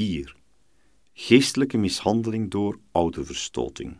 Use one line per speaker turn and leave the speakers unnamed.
4. Geestelijke mishandeling door ouderverstoting.